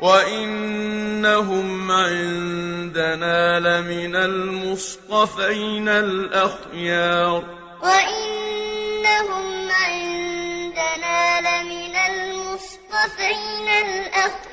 وَإِنَّهُمْ عِندَنَا لَمِنَ الْمُصْطَفَيْنَ الْأَخْيَارِ وَإِنَّهُمْ عِندَنَا لَمِنَ الْمُصْطَفَيْنَ الْأَخْيَارِ